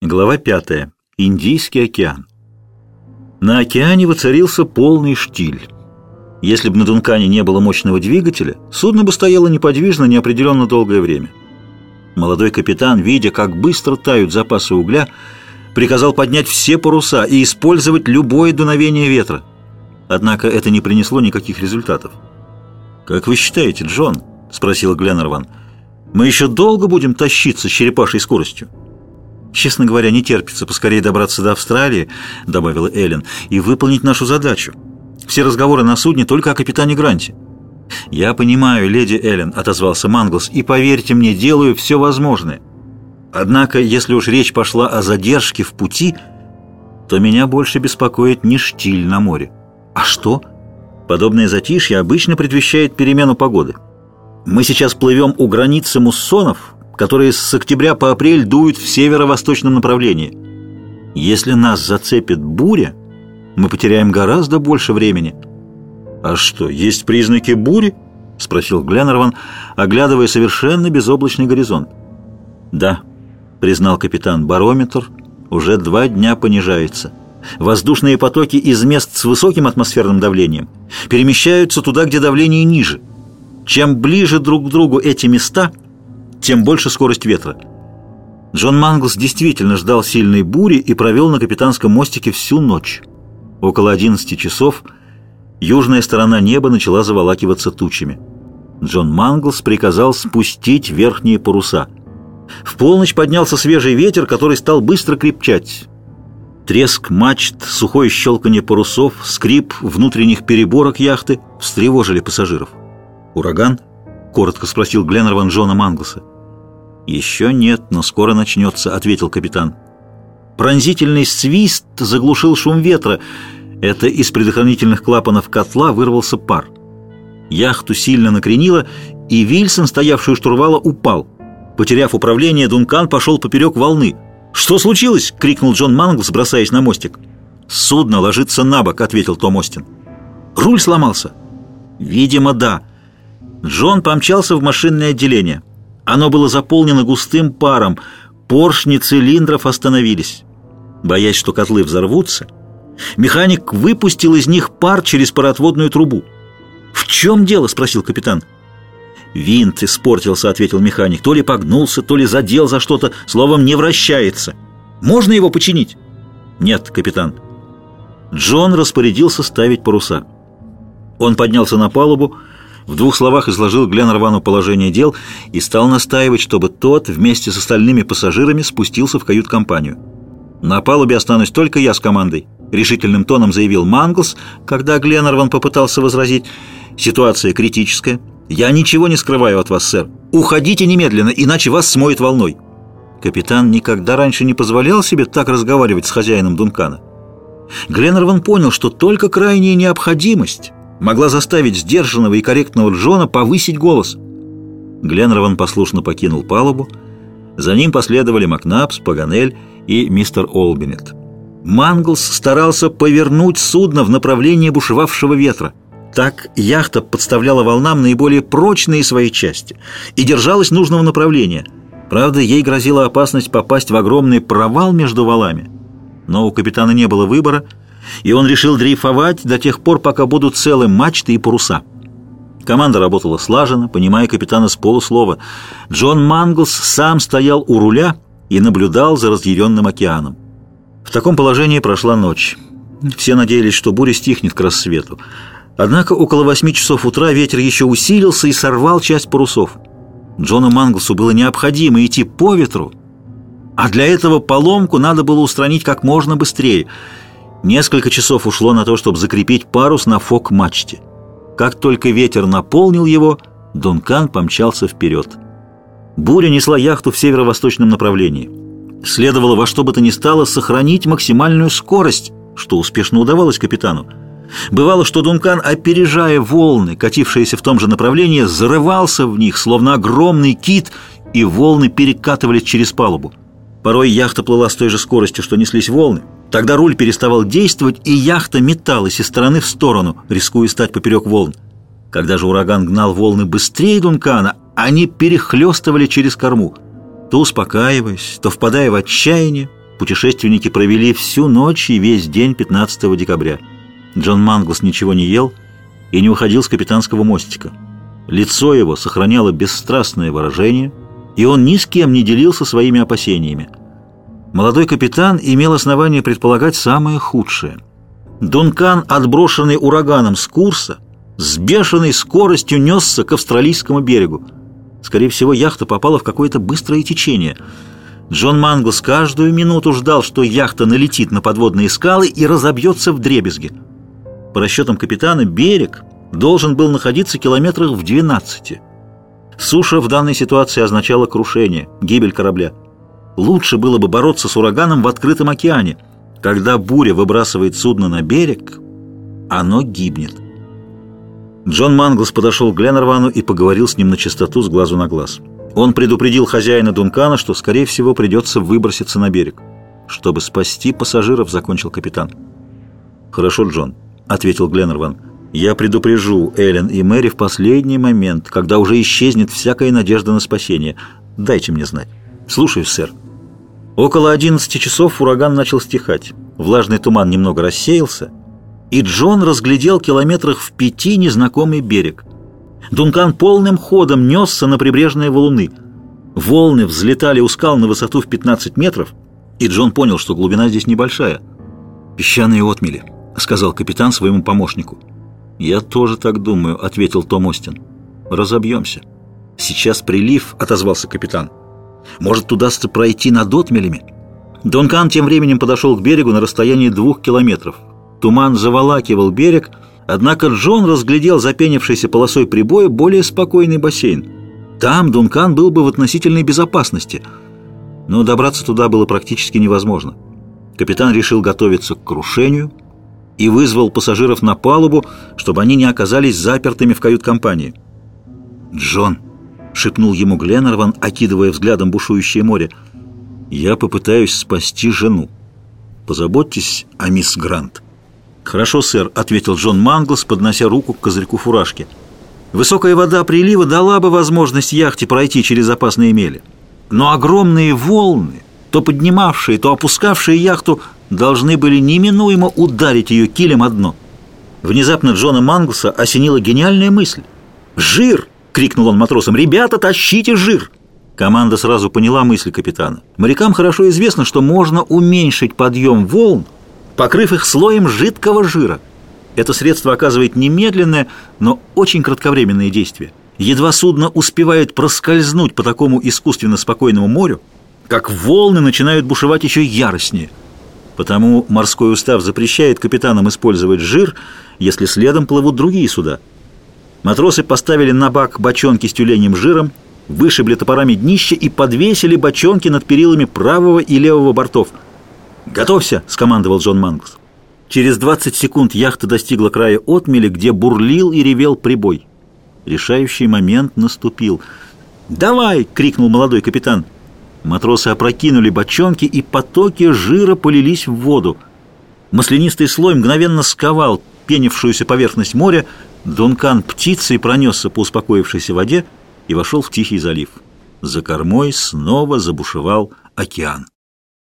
Глава 5. Индийский океан. На океане воцарился полный штиль. Если бы на Дункане не было мощного двигателя, судно бы стояло неподвижно неопределенно долгое время. Молодой капитан, видя, как быстро тают запасы угля, приказал поднять все паруса и использовать любое дуновение ветра. Однако это не принесло никаких результатов. «Как вы считаете, Джон?» — спросил Гленнерван. «Мы еще долго будем тащиться с черепашьей скоростью?» «Честно говоря, не терпится поскорее добраться до Австралии», — добавила Эллен, — «и выполнить нашу задачу. Все разговоры на судне только о капитане Гранте». «Я понимаю, леди Эллен», — отозвался Манглс, — «и поверьте мне, делаю все возможное. Однако, если уж речь пошла о задержке в пути, то меня больше беспокоит не штиль на море». «А что?» Подобное затишье обычно предвещает перемену погоды. Мы сейчас плывем у границы муссонов, которые с октября по апрель дуют в северо-восточном направлении. Если нас зацепит буря, мы потеряем гораздо больше времени. «А что, есть признаки бури?» — спросил Гленнерван, оглядывая совершенно безоблачный горизонт. «Да», — признал капитан, — «барометр уже два дня понижается. Воздушные потоки из мест с высоким атмосферным давлением перемещаются туда, где давление ниже. Чем ближе друг к другу эти места — тем больше скорость ветра. Джон Манглс действительно ждал сильной бури и провел на капитанском мостике всю ночь. Около 11 часов южная сторона неба начала заволакиваться тучами. Джон Манглс приказал спустить верхние паруса. В полночь поднялся свежий ветер, который стал быстро крепчать. Треск мачт, сухое щелканье парусов, скрип внутренних переборок яхты встревожили пассажиров. Ураган — коротко спросил Гленнерван Джона Манглса. «Еще нет, но скоро начнется», — ответил капитан. Пронзительный свист заглушил шум ветра. Это из предохранительных клапанов котла вырвался пар. Яхту сильно накренило, и Вильсон, стоявший у штурвала, упал. Потеряв управление, Дункан пошел поперек волны. «Что случилось?» — крикнул Джон Манглс, бросаясь на мостик. «Судно ложится на бок», — ответил Том Остин. «Руль сломался?» «Видимо, да». Джон помчался в машинное отделение. Оно было заполнено густым паром, поршни цилиндров остановились. Боясь, что котлы взорвутся, механик выпустил из них пар через пароотводную трубу. «В чем дело?» – спросил капитан. «Винт испортился», – ответил механик. «То ли погнулся, то ли задел за что-то, словом, не вращается. Можно его починить?» «Нет, капитан». Джон распорядился ставить паруса. Он поднялся на палубу, в двух словах изложил Гленнервану положение дел и стал настаивать, чтобы тот вместе с остальными пассажирами спустился в кают-компанию. «На палубе останусь только я с командой», — решительным тоном заявил Манглс, когда Гленнерван попытался возразить. «Ситуация критическая. Я ничего не скрываю от вас, сэр. Уходите немедленно, иначе вас смоет волной». Капитан никогда раньше не позволял себе так разговаривать с хозяином Дункана. Гленнерван понял, что только крайняя необходимость могла заставить сдержанного и корректного Джона повысить голос. Гленнерван послушно покинул палубу. За ним последовали Макнапс, Паганель и мистер Олбинет. Манглс старался повернуть судно в направлении бушевавшего ветра. Так яхта подставляла волнам наиболее прочные свои части и держалась нужного направления. Правда, ей грозила опасность попасть в огромный провал между валами. Но у капитана не было выбора — и он решил дрейфовать до тех пор, пока будут целы мачты и паруса. Команда работала слаженно, понимая капитана с полуслова. Джон Манглс сам стоял у руля и наблюдал за разъяренным океаном. В таком положении прошла ночь. Все надеялись, что буря стихнет к рассвету. Однако около восьми часов утра ветер еще усилился и сорвал часть парусов. Джону Манглсу было необходимо идти по ветру, а для этого поломку надо было устранить как можно быстрее – Несколько часов ушло на то, чтобы закрепить парус на фок-мачте. Как только ветер наполнил его, Дункан помчался вперед. Буря несла яхту в северо-восточном направлении. Следовало во что бы то ни стало сохранить максимальную скорость, что успешно удавалось капитану. Бывало, что Дункан, опережая волны, катившиеся в том же направлении, зарывался в них, словно огромный кит, и волны перекатывались через палубу. Порой яхта плыла с той же скоростью, что неслись волны. Тогда руль переставал действовать, и яхта металась из стороны в сторону, рискуя стать поперек волн. Когда же ураган гнал волны быстрее Дункана, они перехлестывали через корму. То успокаиваясь, то впадая в отчаяние, Путешественники провели всю ночь и весь день 15 декабря. Джон Манглс ничего не ел и не уходил с капитанского мостика. Лицо его сохраняло бесстрастное выражение, и он ни с кем не делился своими опасениями. Молодой капитан имел основание предполагать самое худшее. Дункан, отброшенный ураганом с курса, с бешеной скоростью несся к австралийскому берегу. Скорее всего, яхта попала в какое-то быстрое течение – Джон Манглс каждую минуту ждал, что яхта налетит на подводные скалы и разобьется в дребезги. По расчетам капитана, берег должен был находиться километрах в 12. Суша в данной ситуации означала крушение, гибель корабля. Лучше было бы бороться с ураганом в открытом океане. Когда буря выбрасывает судно на берег, оно гибнет. Джон Манглс подошел к Гленнервану и поговорил с ним на чистоту с глазу на глаз. Он предупредил хозяина Дункана, что, скорее всего, придется выброситься на берег. «Чтобы спасти пассажиров», — закончил капитан. «Хорошо, Джон», — ответил Гленнерван. «Я предупрежу Эллен и Мэри в последний момент, когда уже исчезнет всякая надежда на спасение. Дайте мне знать». «Слушаюсь, сэр». Около 11 часов ураган начал стихать. Влажный туман немного рассеялся, и Джон разглядел километрах в пяти незнакомый берег. Дункан полным ходом несся на прибрежные валуны. Волны взлетали у скал на высоту в 15 метров, и Джон понял, что глубина здесь небольшая. «Песчаные отмели», — сказал капитан своему помощнику. «Я тоже так думаю», — ответил Том Остин. «Разобьемся». «Сейчас прилив», — отозвался капитан. «Может, удастся пройти над отмелями?» Дункан тем временем подошел к берегу на расстоянии двух километров. Туман заволакивал берег, — Однако Джон разглядел запенившейся полосой прибоя более спокойный бассейн. Там Дункан был бы в относительной безопасности, но добраться туда было практически невозможно. Капитан решил готовиться к крушению и вызвал пассажиров на палубу, чтобы они не оказались запертыми в кают-компании. «Джон», — шепнул ему Гленнерван, окидывая взглядом бушующее море, — «я попытаюсь спасти жену. Позаботьтесь о мисс Грант». «Хорошо, сэр», — ответил Джон Манглс, поднося руку к козырьку фуражки. «Высокая вода прилива дала бы возможность яхте пройти через опасные мели. Но огромные волны, то поднимавшие, то опускавшие яхту, должны были неминуемо ударить ее килем о дно». Внезапно Джона Манглса осенила гениальная мысль. «Жир!» — крикнул он матросам. «Ребята, тащите жир!» Команда сразу поняла мысль капитана. Морякам хорошо известно, что можно уменьшить подъем волн, покрыв их слоем жидкого жира. Это средство оказывает немедленное, но очень кратковременное действие. Едва судно успевает проскользнуть по такому искусственно спокойному морю, как волны начинают бушевать еще яростнее. Потому морской устав запрещает капитанам использовать жир, если следом плывут другие суда. Матросы поставили на бак бочонки с тюленем жиром, вышибли топорами днище и подвесили бочонки над перилами правого и левого бортов – «Готовься!» — скомандовал Джон Манглс. Через 20 секунд яхта достигла края отмели, где бурлил и ревел прибой. Решающий момент наступил. «Давай!» — крикнул молодой капитан. Матросы опрокинули бочонки, и потоки жира полились в воду. Маслянистый слой мгновенно сковал пенившуюся поверхность моря. Дункан птицей пронесся по успокоившейся воде и вошел в Тихий залив. За кормой снова забушевал океан.